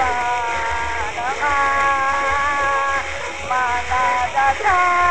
ba da ba ba da da